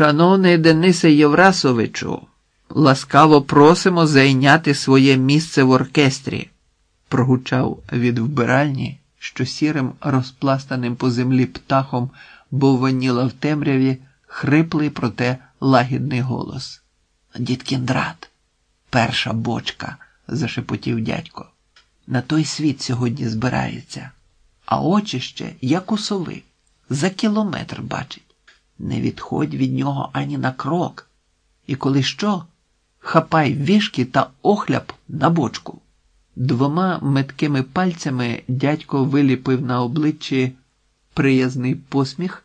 Шановний Денисе Єврасовичу, ласкаво просимо зайняти своє місце в оркестрі, прогучав від вбиральні, що сірим розпластаним по землі птахом бовваніла в темряві хриплий, проте лагідний голос. Дід перша бочка, зашепотів дядько. На той світ сьогодні збирається, а очі ще, як у сови, за кілометр бачить. Не відходь від нього ані на крок. І коли що, хапай вішки та охляп на бочку. Двома меткими пальцями дядько виліпив на обличчі приязний посміх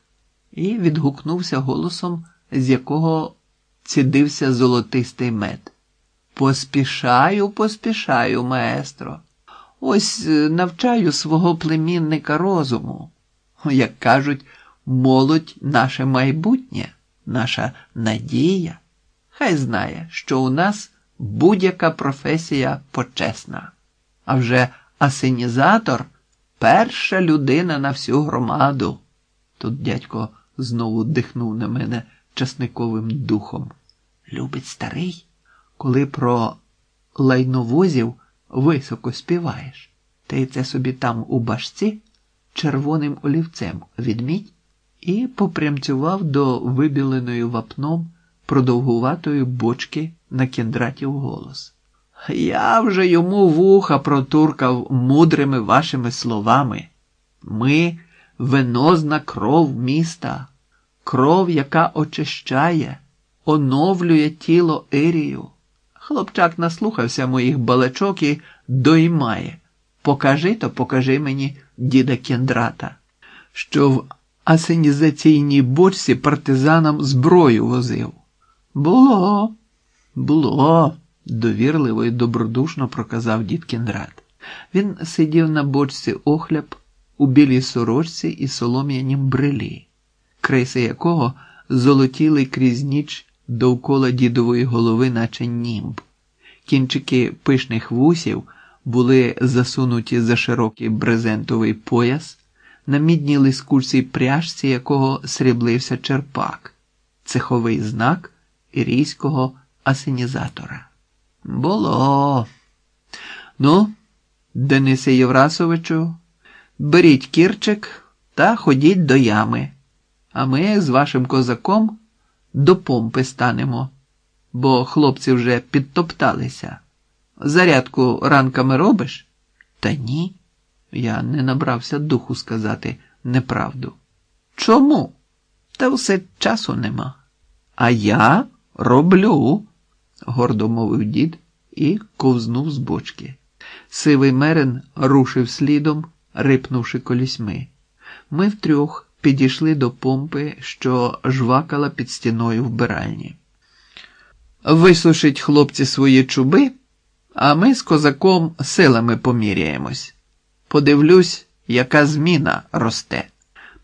і відгукнувся голосом, з якого цідився золотистий мед. Поспішаю, поспішаю, маестро. Ось е, навчаю свого племінника розуму. Як кажуть, молодь наше майбутнє, наша надія. Хай знає, що у нас будь-яка професія почесна. А вже асенізатор перша людина на всю громаду. Тут дядько знову дихнув на мене часниковим духом. Любить старий, коли про лайновозів високо співаєш. Ти це собі там у башці червоним олівцем відміть і попрямцював до вибіленої вапном продовгуватої бочки на кіндратів голос. Я вже йому вуха протуркав мудрими вашими словами. Ми венозна кров міста, кров, яка очищає, оновлює тіло Ерію. Хлопчак наслухався моїх балачок і доймає. Покажи то покажи мені, діда Кендрата, що в асенізаційній бочці партизанам зброю возив. Було, було, довірливо і добродушно проказав дід Кіндрат. Він сидів на бочці охляб у білій сорочці і солом'янім брелі, криси якого золотіли крізь ніч довкола дідової голови, наче німб. Кінчики пишних вусів були засунуті за широкий брезентовий пояс, на мідній лискучій пряжці якого сріблився черпак, цеховий знак ірійського асенізатора. Було. Ну, Денисе Єврасовичу, беріть кірчик та ходіть до ями, а ми з вашим козаком до помпи станемо, бо хлопці вже підтопталися. Зарядку ранками робиш? Та ні. Я не набрався духу сказати неправду. Чому? Та все часу нема. А я роблю, гордо мовив дід і ковзнув з бочки. Сивий мерен рушив слідом, рипнувши колісьми. Ми втрьох підійшли до помпи, що жвакала під стіною вбиральні. Висушить хлопці свої чуби, а ми з козаком силами поміряємось. Подивлюсь, яка зміна росте.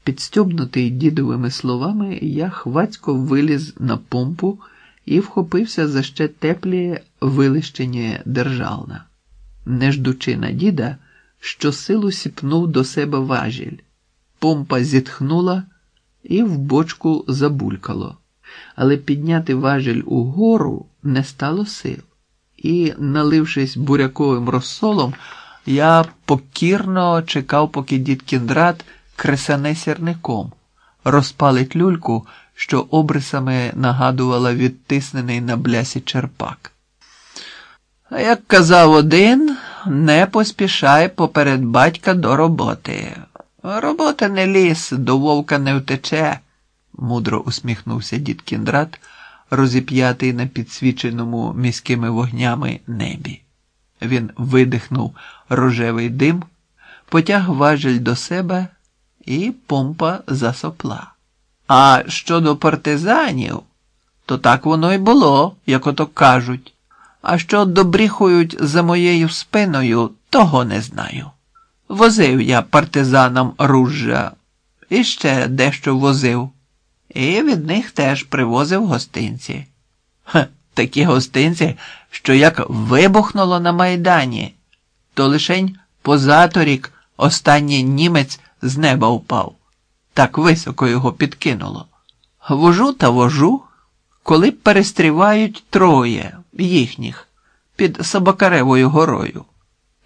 Підстьобнутий дідовими словами, я хвацько виліз на помпу і вхопився за ще теплі вилищені державна, не ждучи на діда, що силу сіпнув до себе важіль. Помпа зітхнула і в бочку забулькало, але підняти важіль угору не стало сил, і, налившись буряковим розсолом, я покірно чекав, поки дід Кіндрат кресане сірником, розпалить люльку, що обрисами нагадувала відтиснений на блясі черпак. А як казав один, не поспішай поперед батька до роботи. Робота не ліс, до вовка не втече, мудро усміхнувся дід Кіндрат, розіп'ятий на підсвіченому міськими вогнями небі. Він видихнув рожевий дим, потяг важель до себе, і помпа засопла. А щодо партизанів, то так воно й було, як ото кажуть. А що добріхують за моєю спиною, того не знаю. Возив я партизанам ружжа і ще дещо возив, і від них теж привозив гостинці. Ха, такі гостинці, що як вибухнуло на майдані, то лишень позаторік останній німець з неба впав. Так високо його підкинуло. Вожу та вожу, коли перестрівають троє їхніх під Собакаревою горою.